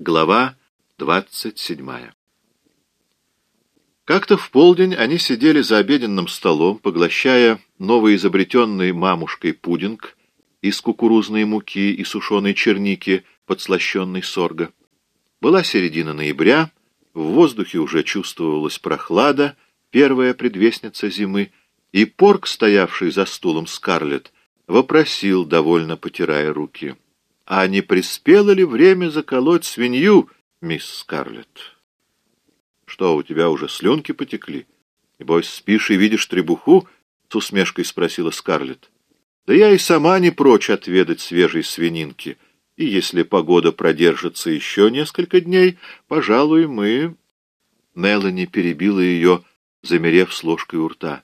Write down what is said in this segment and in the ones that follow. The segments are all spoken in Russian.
Глава двадцать седьмая Как-то в полдень они сидели за обеденным столом, поглощая новоизобретенный мамушкой пудинг из кукурузной муки и сушеной черники, подслащенной сорга. Была середина ноября, в воздухе уже чувствовалась прохлада, первая предвестница зимы, и порк, стоявший за стулом Скарлетт, вопросил, довольно потирая руки. «А не приспело ли время заколоть свинью, мисс Скарлетт?» «Что, у тебя уже слюнки потекли? Небось, спишь и видишь требуху?» — с усмешкой спросила Скарлетт. «Да я и сама не прочь отведать свежей свининки, и если погода продержится еще несколько дней, пожалуй, мы...» Мелани перебила ее, замерев с ложкой у рта.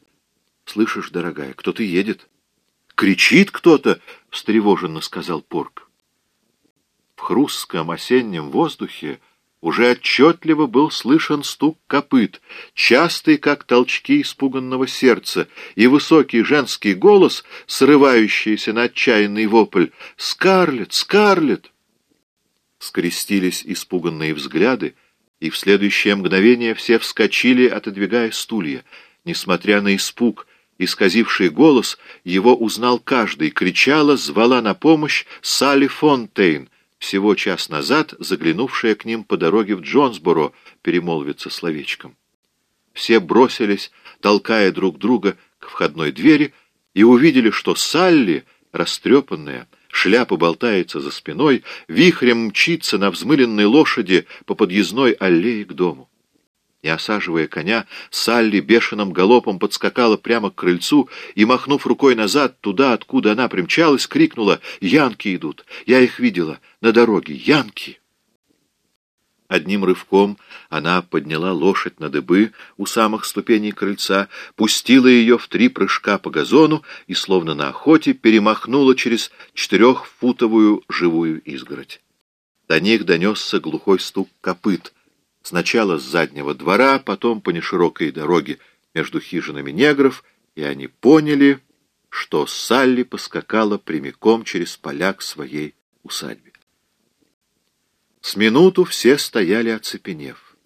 «Слышишь, дорогая, кто-то едет?» «Кричит кто-то!» — встревоженно сказал Порк. В хрустком осеннем воздухе уже отчетливо был слышен стук копыт, частый, как толчки испуганного сердца, и высокий женский голос, срывающийся на отчаянный вопль «Скарлетт! Скарлетт!» Скрестились испуганные взгляды, и в следующее мгновение все вскочили, отодвигая стулья. Несмотря на испуг, исказивший голос, его узнал каждый, кричала, звала на помощь Салли Фонтейн, всего час назад заглянувшая к ним по дороге в Джонсборо перемолвиться словечком. Все бросились, толкая друг друга к входной двери, и увидели, что Салли, растрепанная, шляпа болтается за спиной, вихрем мчится на взмыленной лошади по подъездной аллее к дому. Не осаживая коня, Салли бешеным галопом подскакала прямо к крыльцу и, махнув рукой назад, туда, откуда она примчалась, крикнула «Янки идут! Я их видела! На дороге! Янки!» Одним рывком она подняла лошадь на дыбы у самых ступеней крыльца, пустила ее в три прыжка по газону и, словно на охоте, перемахнула через четырехфутовую живую изгородь. До них донесся глухой стук копыт — Сначала с заднего двора, потом по неширокой дороге между хижинами негров, и они поняли, что Салли поскакала прямиком через поля к своей усадьбе. С минуту все стояли оцепенев,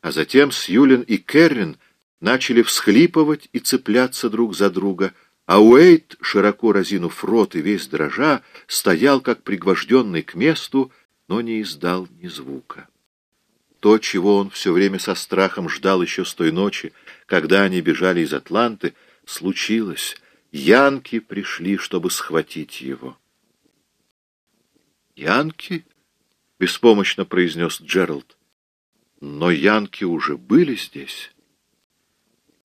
а затем Сьюлин и Керрин начали всхлипывать и цепляться друг за друга, а Уэйт, широко разинув рот и весь дрожа, стоял как пригвожденный к месту, но не издал ни звука. То, чего он все время со страхом ждал еще с той ночи, когда они бежали из Атланты, случилось. Янки пришли, чтобы схватить его. «Янки?» — беспомощно произнес Джеральд. «Но янки уже были здесь».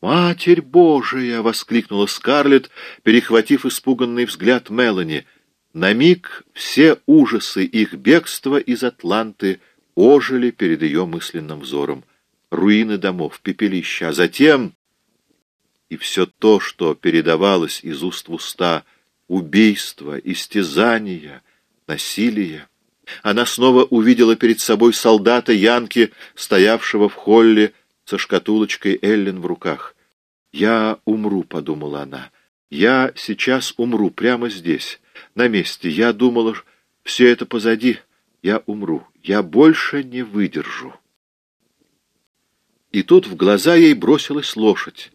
«Матерь Божия!» — воскликнула Скарлетт, перехватив испуганный взгляд Мелани. На миг все ужасы их бегства из Атланты — ожили перед ее мысленным взором. Руины домов, пепелища, а затем... И все то, что передавалось из уст в уста, убийство, истязания, насилие. Она снова увидела перед собой солдата Янки, стоявшего в холле со шкатулочкой Эллен в руках. «Я умру», — подумала она. «Я сейчас умру, прямо здесь, на месте. Я думала, все это позади. Я умру. Я больше не выдержу. И тут в глаза ей бросилась лошадь.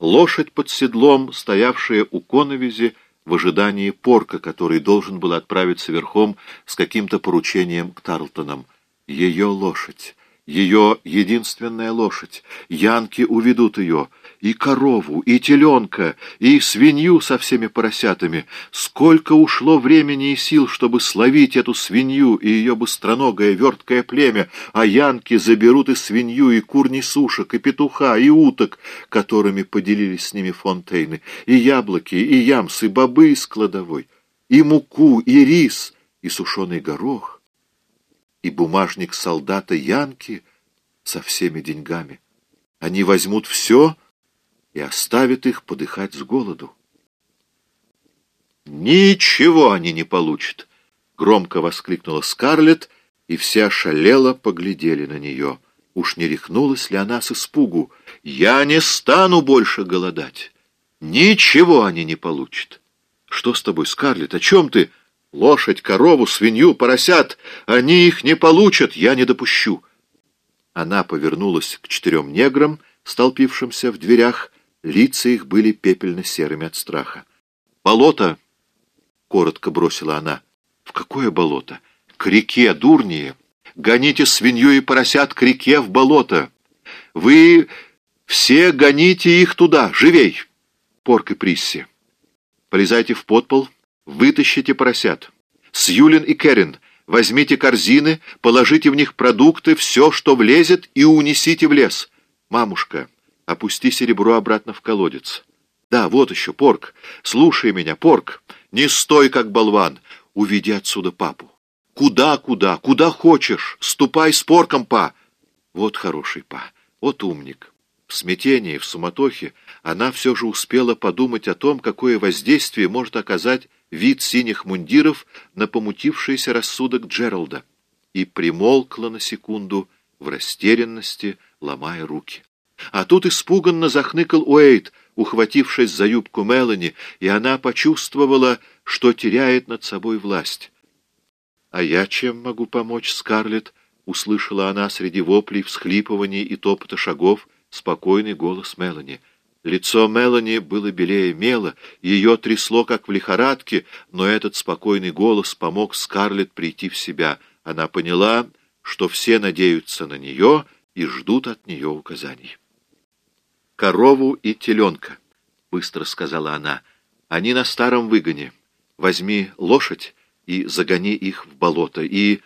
Лошадь под седлом, стоявшая у коновизи в ожидании порка, который должен был отправиться верхом с каким-то поручением к Тарлтонам. Ее лошадь, ее единственная лошадь. Янки уведут ее — и корову, и теленка, и свинью со всеми поросятами. Сколько ушло времени и сил, чтобы словить эту свинью и ее быстроногое верткое племя, а янки заберут и свинью, и курни сушек, и петуха, и уток, которыми поделились с ними фонтейны, и яблоки, и ямсы, и бобы из кладовой, и муку, и рис, и сушеный горох, и бумажник солдата Янки со всеми деньгами. Они возьмут все и оставит их подыхать с голоду. «Ничего они не получат!» — громко воскликнула Скарлетт, и вся шалела поглядели на нее. Уж не рехнулась ли она с испугу? «Я не стану больше голодать! Ничего они не получат!» «Что с тобой, Скарлетт? О чем ты?» Лошадь, корову, свинью, поросят. Они их не получат, я не допущу. Она повернулась к четырем неграм, столпившимся в дверях. Лица их были пепельно-серыми от страха. «Болото!» — коротко бросила она. «В какое болото?» «К реке, дурнее! Гоните свинью и поросят к реке в болото! Вы все гоните их туда, живей!» Порк и Присси. «Полезайте в подпол, вытащите поросят. Сьюлин и Керин, возьмите корзины, положите в них продукты, все, что влезет, и унесите в лес. Мамушка, опусти серебро обратно в колодец. Да, вот еще, Порк, слушай меня, Порк, не стой, как болван, уведи отсюда папу. Куда, куда, куда хочешь, ступай с Порком, па. Вот хороший па, вот умник. В смятении, в суматохе она все же успела подумать о том, какое воздействие может оказать вид синих мундиров на помутившийся рассудок Джералда, и примолкла на секунду в растерянности, ломая руки. А тут испуганно захныкал Уэйт, ухватившись за юбку Мелани, и она почувствовала, что теряет над собой власть. «А я чем могу помочь, Скарлетт?» — услышала она среди воплей, всхлипываний и топота шагов спокойный голос Мелани — Лицо Мелани было белее мела, ее трясло, как в лихорадке, но этот спокойный голос помог Скарлетт прийти в себя. Она поняла, что все надеются на нее и ждут от нее указаний. «Корову и теленка», — быстро сказала она, — «они на старом выгоне. Возьми лошадь и загони их в болото, и...»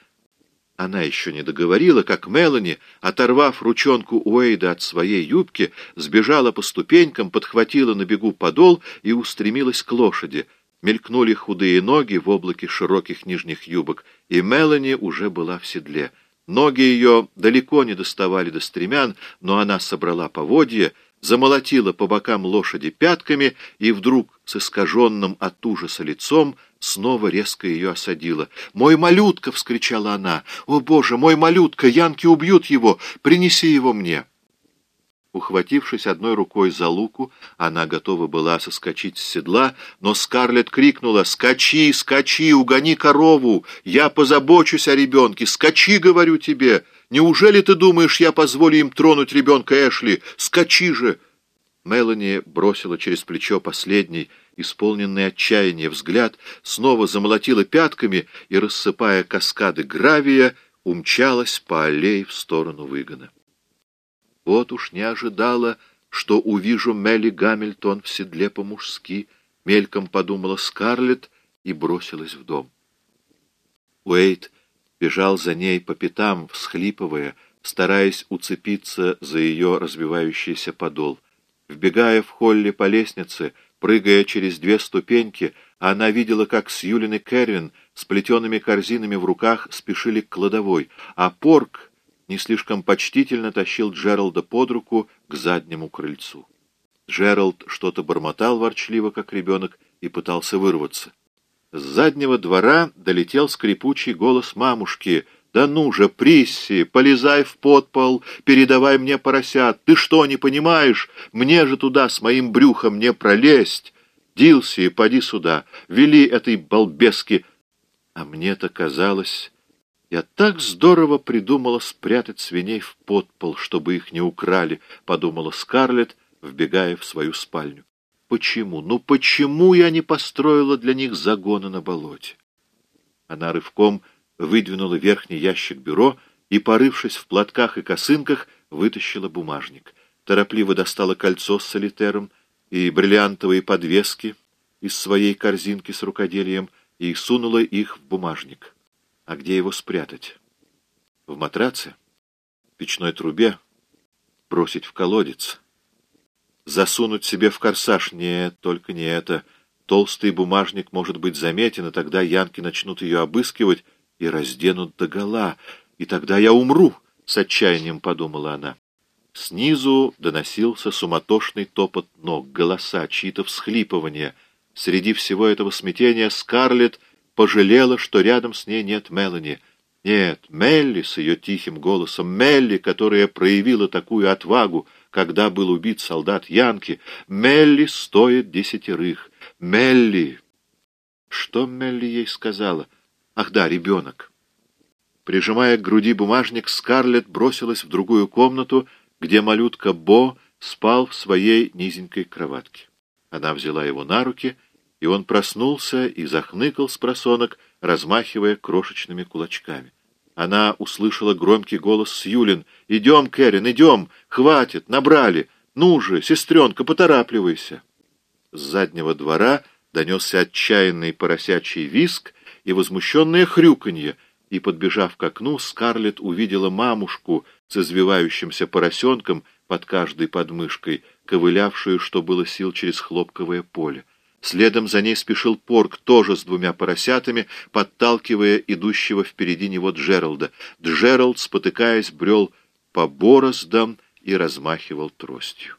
Она еще не договорила, как Мелани, оторвав ручонку Уэйда от своей юбки, сбежала по ступенькам, подхватила на бегу подол и устремилась к лошади. Мелькнули худые ноги в облаке широких нижних юбок, и Мелани уже была в седле. Ноги ее далеко не доставали до стремян, но она собрала поводья, замолотила по бокам лошади пятками и вдруг с искаженным от ужаса лицом снова резко ее осадила. «Мой малютка!» — вскричала она. «О, Боже, мой малютка! Янки убьют его! Принеси его мне!» Ухватившись одной рукой за луку, она готова была соскочить с седла, но Скарлетт крикнула «Скачи, скачи, угони корову! Я позабочусь о ребенке! Скачи, говорю тебе! Неужели ты думаешь, я позволю им тронуть ребенка Эшли? Скачи же!» Мелани бросила через плечо последний, исполненный отчаяния взгляд, снова замолотила пятками и, рассыпая каскады гравия, умчалась по аллее в сторону выгона. Вот уж не ожидала, что увижу Мелли Гамильтон в седле по-мужски, мельком подумала Скарлетт и бросилась в дом. Уэйт бежал за ней по пятам, всхлипывая, стараясь уцепиться за ее развивающийся подол. Вбегая в холле по лестнице, прыгая через две ступеньки, она видела, как Сьюлин и Кэрвин с плетеными корзинами в руках спешили к кладовой, а Порк не слишком почтительно тащил Джералда под руку к заднему крыльцу. Джеральд что-то бормотал ворчливо, как ребенок, и пытался вырваться. С заднего двора долетел скрипучий голос мамушки — «Да ну же, Присси, полезай в подпол, передавай мне поросят. Ты что, не понимаешь? Мне же туда с моим брюхом не пролезть. Дилси, поди сюда, вели этой балбески». А мне-то казалось... Я так здорово придумала спрятать свиней в подпол, чтобы их не украли, — подумала Скарлетт, вбегая в свою спальню. Почему, ну почему я не построила для них загоны на болоте? Она рывком выдвинула верхний ящик бюро и, порывшись в платках и косынках, вытащила бумажник. Торопливо достала кольцо с солитером и бриллиантовые подвески из своей корзинки с рукоделием и сунула их в бумажник. А где его спрятать? В матраце? В печной трубе? Бросить в колодец? Засунуть себе в корсаж? Нет, только не это. Толстый бумажник может быть заметен, и тогда янки начнут ее обыскивать, и разденут догола, и тогда я умру, — с отчаянием подумала она. Снизу доносился суматошный топот ног, голоса, чьи-то всхлипывания. Среди всего этого смятения Скарлетт пожалела, что рядом с ней нет Мелани. Нет, Мелли с ее тихим голосом, Мелли, которая проявила такую отвагу, когда был убит солдат Янки, Мелли стоит десятерых. Мелли! Что Мелли ей сказала? Ах да, ребенок. Прижимая к груди бумажник, Скарлетт бросилась в другую комнату, где малютка Бо спал в своей низенькой кроватке. Она взяла его на руки, и он проснулся и захныкал с просонок, размахивая крошечными кулачками. Она услышала громкий голос Сьюлин. «Идем, Кэрин, идем! Хватит! Набрали! Ну же, сестренка, поторапливайся!» С заднего двора донесся отчаянный поросячий виск и возмущенное хрюканье — и, подбежав к окну, Скарлетт увидела мамушку с извивающимся поросенком под каждой подмышкой, ковылявшую, что было сил, через хлопковое поле. Следом за ней спешил Порк, тоже с двумя поросятами, подталкивая идущего впереди него Джералда. Джеральд, спотыкаясь, брел по бороздам и размахивал тростью.